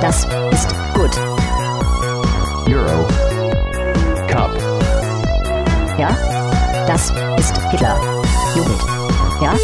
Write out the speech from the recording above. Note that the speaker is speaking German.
Das ist gut. Euro. Cup. Ja, das ist Hitler. Jugend. Ja,